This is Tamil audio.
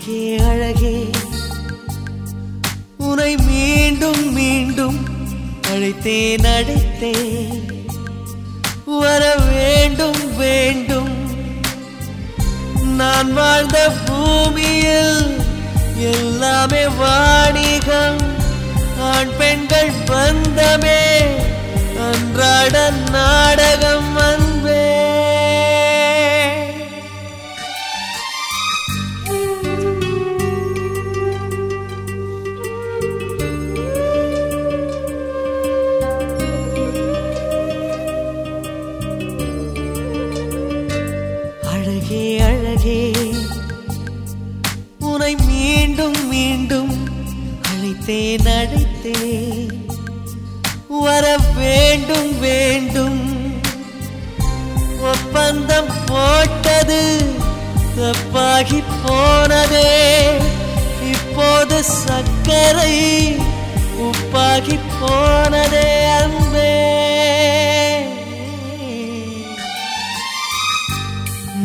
அழகே அழகே. உனை மீண்டும் மீண்டும் அழைத்தேன் அழைத்தேன். வர வேண்டும் வேண்டும். நான் வாழ்ந்த பூமியில் எல்லாமே வாணிகம். ஆண் பெண்கள் பந்தமே அன்றாட நான் அழகே அழகே. உனை மீண்டும் மீண்டும் அழைத்தேன் அழைத்தேன். வர வேண்டும் வேண்டும். ஒப்பந்தம் போட்டது தப்பாகி போனதே. இப்போது சர்க்கரை உப்பாகி போனதே.